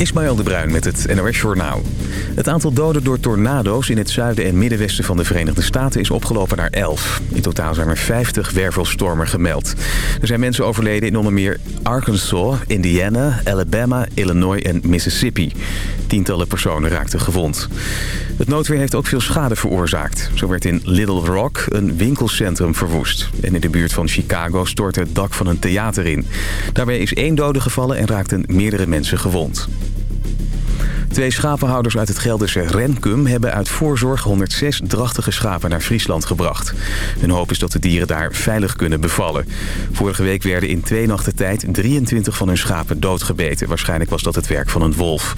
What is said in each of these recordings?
Ismaël de Bruin met het NOS Journaal. Het aantal doden door tornado's in het zuiden en middenwesten van de Verenigde Staten is opgelopen naar 11. In totaal zijn er 50 wervelstormen gemeld. Er zijn mensen overleden in onder meer Arkansas, Indiana, Alabama, Illinois en Mississippi. Tientallen personen raakten gewond. Het noodweer heeft ook veel schade veroorzaakt. Zo werd in Little Rock een winkelcentrum verwoest. En in de buurt van Chicago stortte het dak van een theater in. Daarbij is één dode gevallen en raakten meerdere mensen gewond. Twee schapenhouders uit het Gelderse Renkum hebben uit voorzorg 106 drachtige schapen naar Friesland gebracht. Hun hoop is dat de dieren daar veilig kunnen bevallen. Vorige week werden in twee nachten tijd 23 van hun schapen doodgebeten. Waarschijnlijk was dat het werk van een wolf.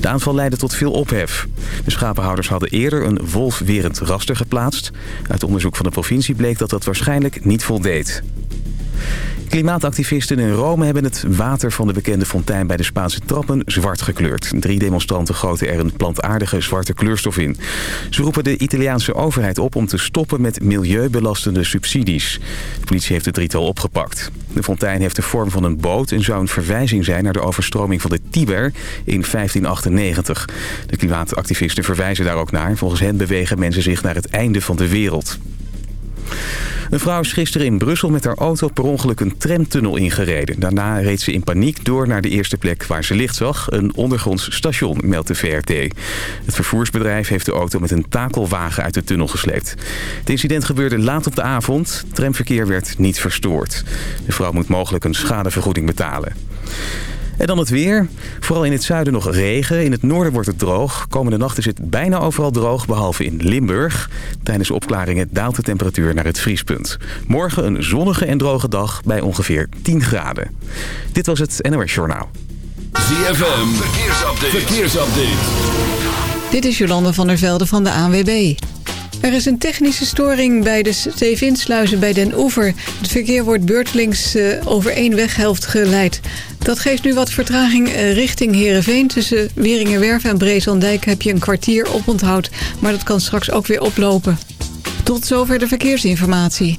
De aanval leidde tot veel ophef. De schapenhouders hadden eerder een wolfwerend raster geplaatst. Uit onderzoek van de provincie bleek dat dat waarschijnlijk niet voldeed. Klimaatactivisten in Rome hebben het water van de bekende fontein bij de Spaanse trappen zwart gekleurd. Drie demonstranten goten er een plantaardige zwarte kleurstof in. Ze roepen de Italiaanse overheid op om te stoppen met milieubelastende subsidies. De politie heeft het drietal opgepakt. De fontein heeft de vorm van een boot en zou een verwijzing zijn naar de overstroming van de Tiber in 1598. De klimaatactivisten verwijzen daar ook naar. Volgens hen bewegen mensen zich naar het einde van de wereld. Een vrouw is gisteren in Brussel met haar auto per ongeluk een tramtunnel ingereden. Daarna reed ze in paniek door naar de eerste plek waar ze licht zag. Een ondergronds station, meldt de VRT. Het vervoersbedrijf heeft de auto met een takelwagen uit de tunnel gesleept. Het incident gebeurde laat op de avond. Tramverkeer werd niet verstoord. De vrouw moet mogelijk een schadevergoeding betalen. En dan het weer. Vooral in het zuiden nog regen. In het noorden wordt het droog. Komende nacht is het bijna overal droog, behalve in Limburg. Tijdens opklaringen daalt de temperatuur naar het vriespunt. Morgen een zonnige en droge dag bij ongeveer 10 graden. Dit was het NOS Journaal. ZFM, verkeersupdate. verkeersupdate. Dit is Jolande van der Velde van de ANWB. Er is een technische storing bij de Zeevinsluizen bij Den Oever. Het verkeer wordt beurtelings uh, over één weghelft geleid. Dat geeft nu wat vertraging uh, richting Heerenveen. Tussen Weringenwerf en Breeslandijk heb je een kwartier oponthoud. Maar dat kan straks ook weer oplopen. Tot zover de verkeersinformatie.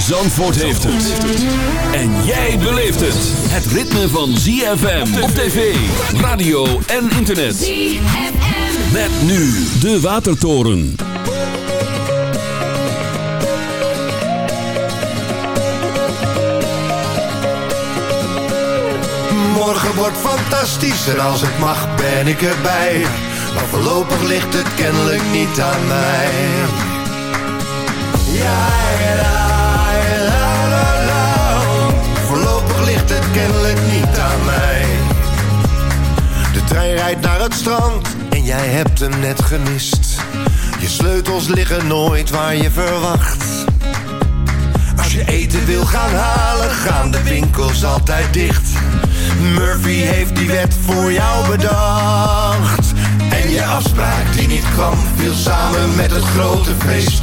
Zandvoort heeft het. En jij beleeft het. Het ritme van ZFM op tv, radio en internet. ZFM. Met nu de Watertoren. Morgen wordt fantastisch en als het mag ben ik erbij. Maar voorlopig ligt het kennelijk niet aan mij. Ja, ja, la. Voorlopig ligt het kennelijk niet aan mij. De trein rijdt naar het strand en jij hebt hem net gemist. Je sleutels liggen nooit waar je verwacht. Als je eten wil gaan halen, gaan de winkels altijd dicht. Murphy heeft die wet voor jou bedacht. En je afspraak die niet kwam, viel samen met het grote feest.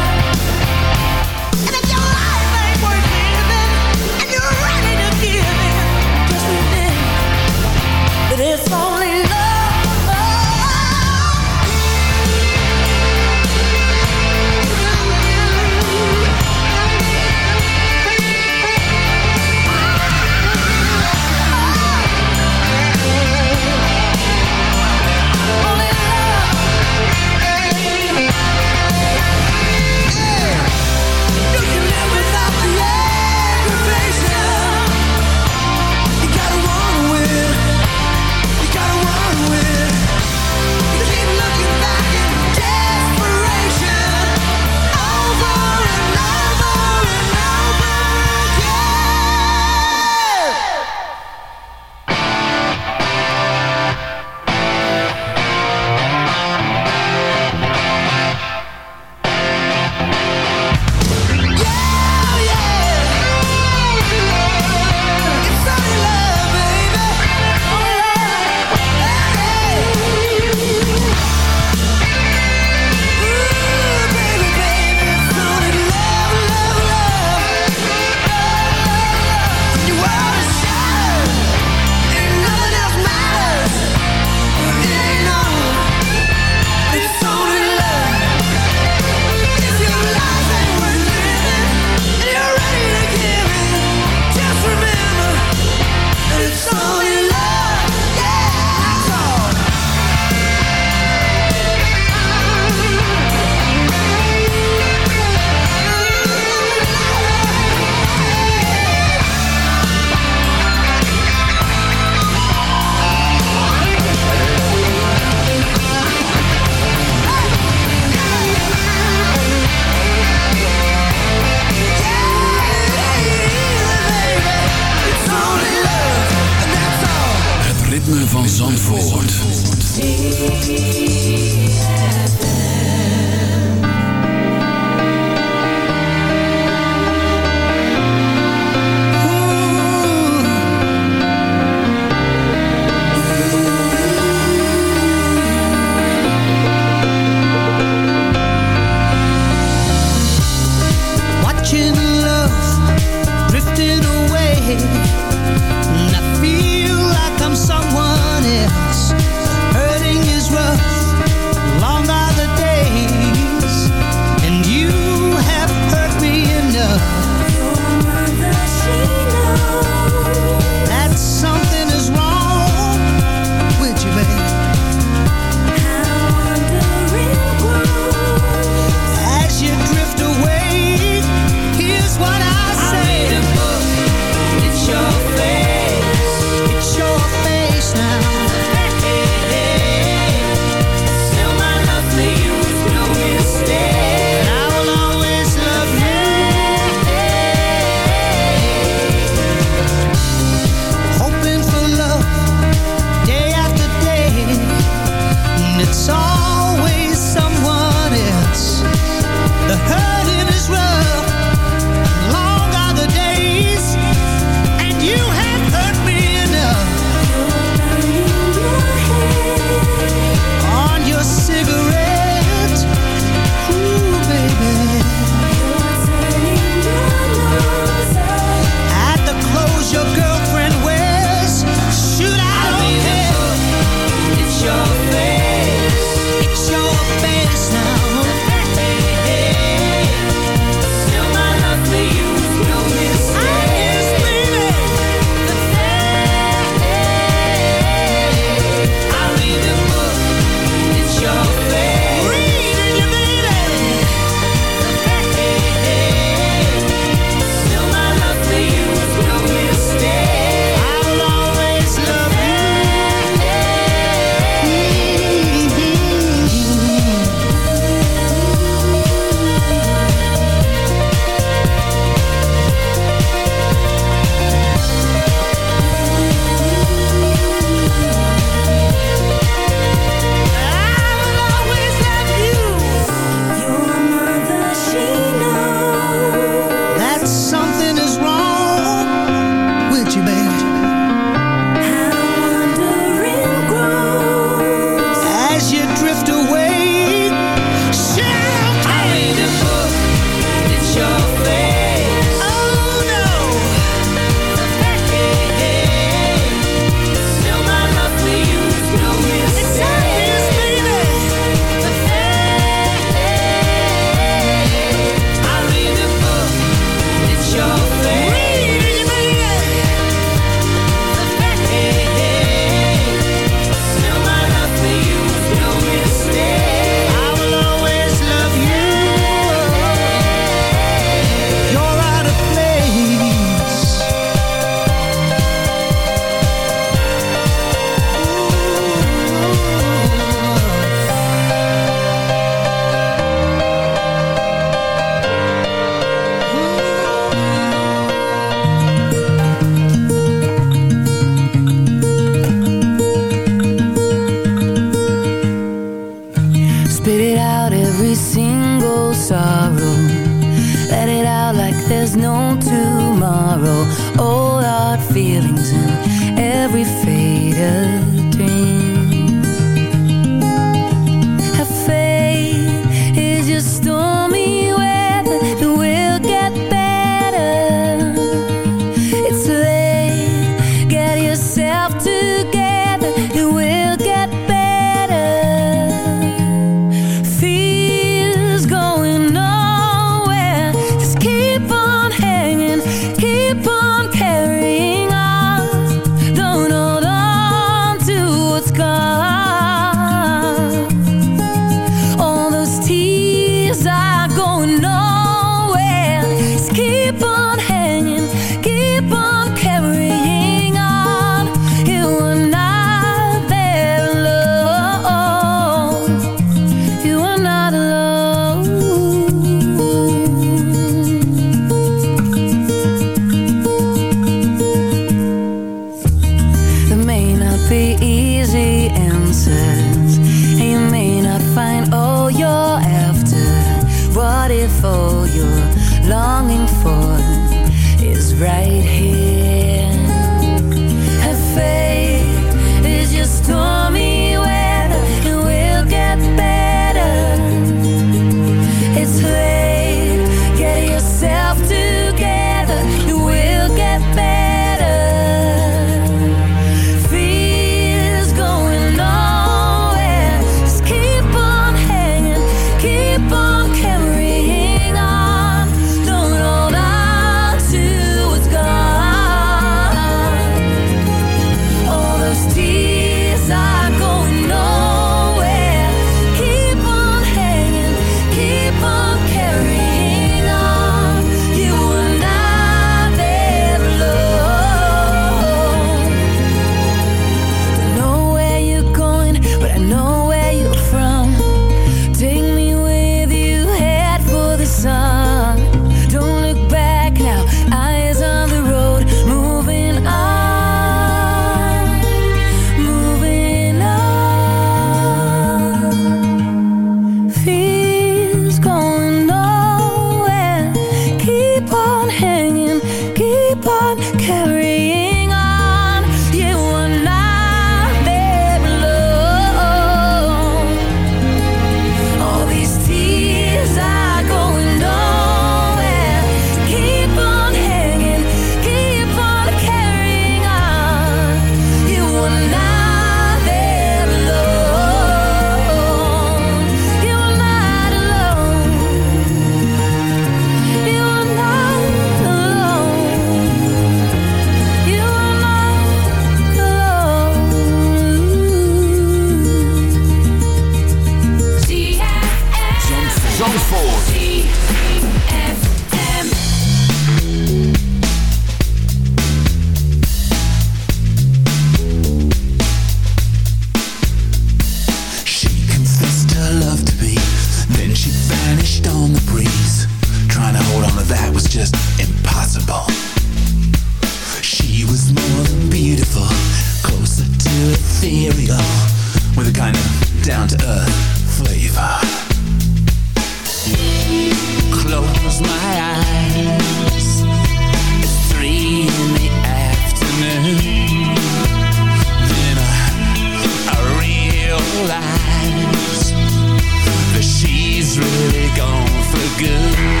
good.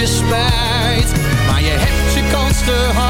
je spijt, maar je hebt je kans gehad.